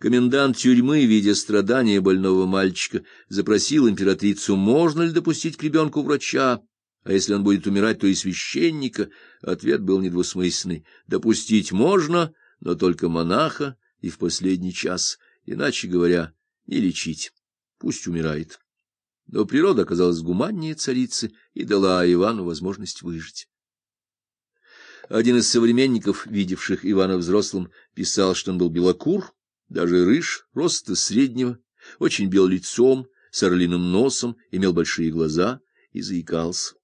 Комендант тюрьмы, видя страдания больного мальчика, запросил императрицу, можно ли допустить к ребенку врача, а если он будет умирать, то и священника. Ответ был недвусмысленный. Допустить можно, но только монаха и в последний час, иначе говоря, не лечить. Пусть умирает. Но природа оказалась гуманнее царицы и дала Ивану возможность выжить. Один из современников, видевших Ивана взрослым, писал, что он был белокур, даже рыж, роста среднего, очень бел лицом, с орлиным носом, имел большие глаза и заикался.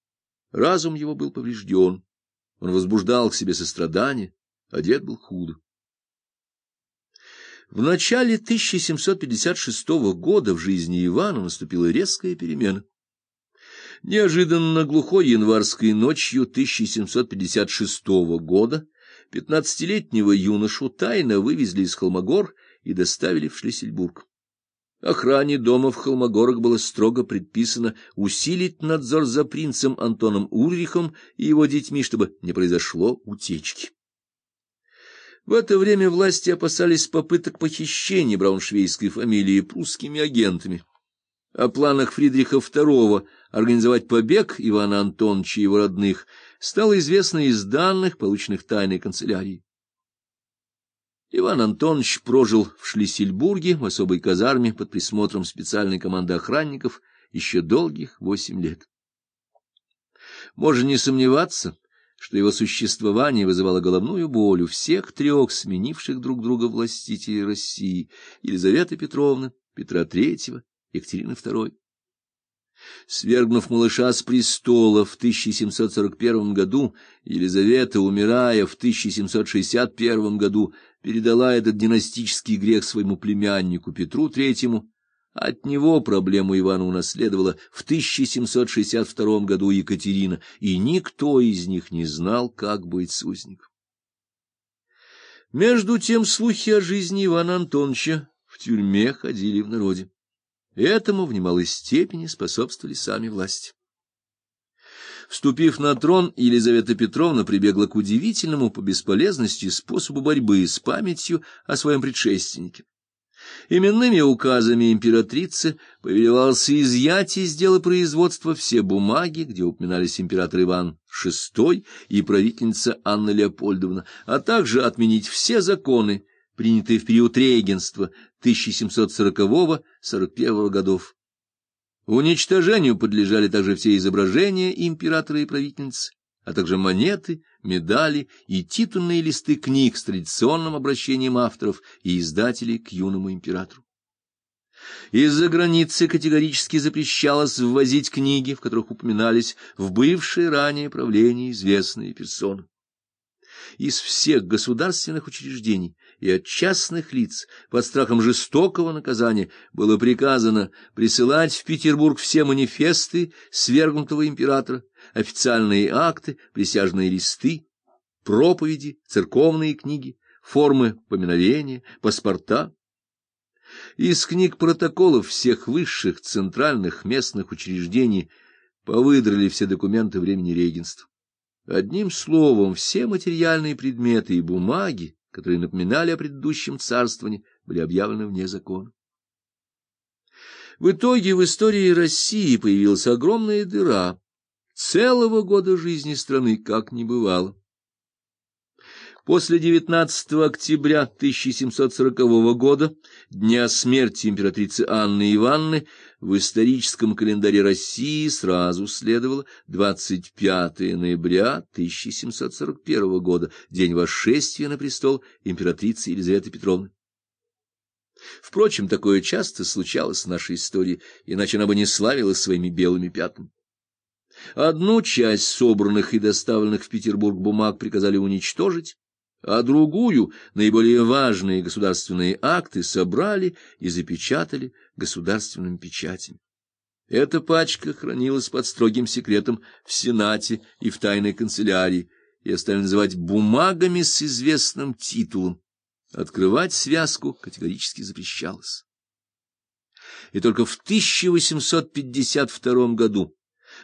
Разум его был поврежден, он возбуждал к себе сострадание, одет был худо. В начале 1756 года в жизни Ивана наступила резкая перемена. Неожиданно глухой январской ночью 1756 года пятнадцатилетнего юношу тайно вывезли из Холмогор и доставили в Шлиссельбург. Охране дома в Холмогорах было строго предписано усилить надзор за принцем Антоном Уррихом и его детьми, чтобы не произошло утечки. В это время власти опасались попыток похищения брауншвейской фамилии прусскими агентами. О планах Фридриха II организовать побег Ивана Антоновича и его родных стало известно из данных, полученных тайной канцелярией. Иван Антонович прожил в Шлиссельбурге в особой казарме под присмотром специальной команды охранников еще долгих восемь лет. Можно не сомневаться, что его существование вызывало головную боль у всех трех сменивших друг друга властителей России — Елизаветы Петровны, Петра III, Екатерины II. Свергнув малыша с престола в 1741 году, Елизавета, умирая в 1761 году, передала этот династический грех своему племяннику Петру Третьему. От него проблему Ивана унаследовала в 1762 году Екатерина, и никто из них не знал, как быть с узником. Между тем слухи о жизни Ивана Антоновича в тюрьме ходили в народе. Этому в немалой степени способствовали сами власти. Вступив на трон, Елизавета Петровна прибегла к удивительному по бесполезности способу борьбы с памятью о своем предшественнике. Именными указами императрицы повелевалось изъять из дела производства все бумаги, где упоминались император Иван VI и правительница Анна Леопольдовна, а также отменить все законы, принятые в период регенства 1740-41 годов. Уничтожению подлежали также все изображения императора и правительницы, а также монеты, медали и титульные листы книг с традиционным обращением авторов и издателей к юному императору. Из-за границы категорически запрещалось ввозить книги, в которых упоминались в бывшее ранее правление известные персоны. Из всех государственных учреждений и от частных лиц под страхом жестокого наказания было приказано присылать в Петербург все манифесты свергнутого императора, официальные акты, присяжные листы, проповеди, церковные книги, формы поминовения, паспорта. Из книг протоколов всех высших центральных местных учреждений повыдрали все документы времени регенства. Одним словом, все материальные предметы и бумаги, которые напоминали о предыдущем царствовании, были объявлены вне закона. В итоге в истории России появилась огромная дыра. Целого года жизни страны как не бывало. После 19 октября 1740 года, дня смерти императрицы Анны Ивановны, в историческом календаре России сразу следовало 25 ноября 1741 года, день восшествия на престол императрицы Елизаветы Петровны. Впрочем, такое часто случалось в нашей истории, иначе она бы не славилась своими белыми пятнами. Одну часть собранных и доставленных в Петербург бумаг приказали уничтожить, а другую, наиболее важные государственные акты, собрали и запечатали государственными печатями. Эта пачка хранилась под строгим секретом в Сенате и в тайной канцелярии, и стали называть бумагами с известным титулом. Открывать связку категорически запрещалось. И только в 1852 году,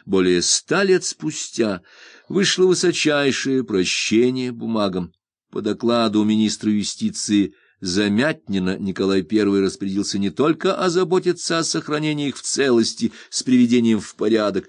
более ста лет спустя, вышло высочайшее прощение бумагам, по докладу министра юстиции Замятнина Николай I распорядился не только озаботиться о сохранении их в целости с приведением в порядок,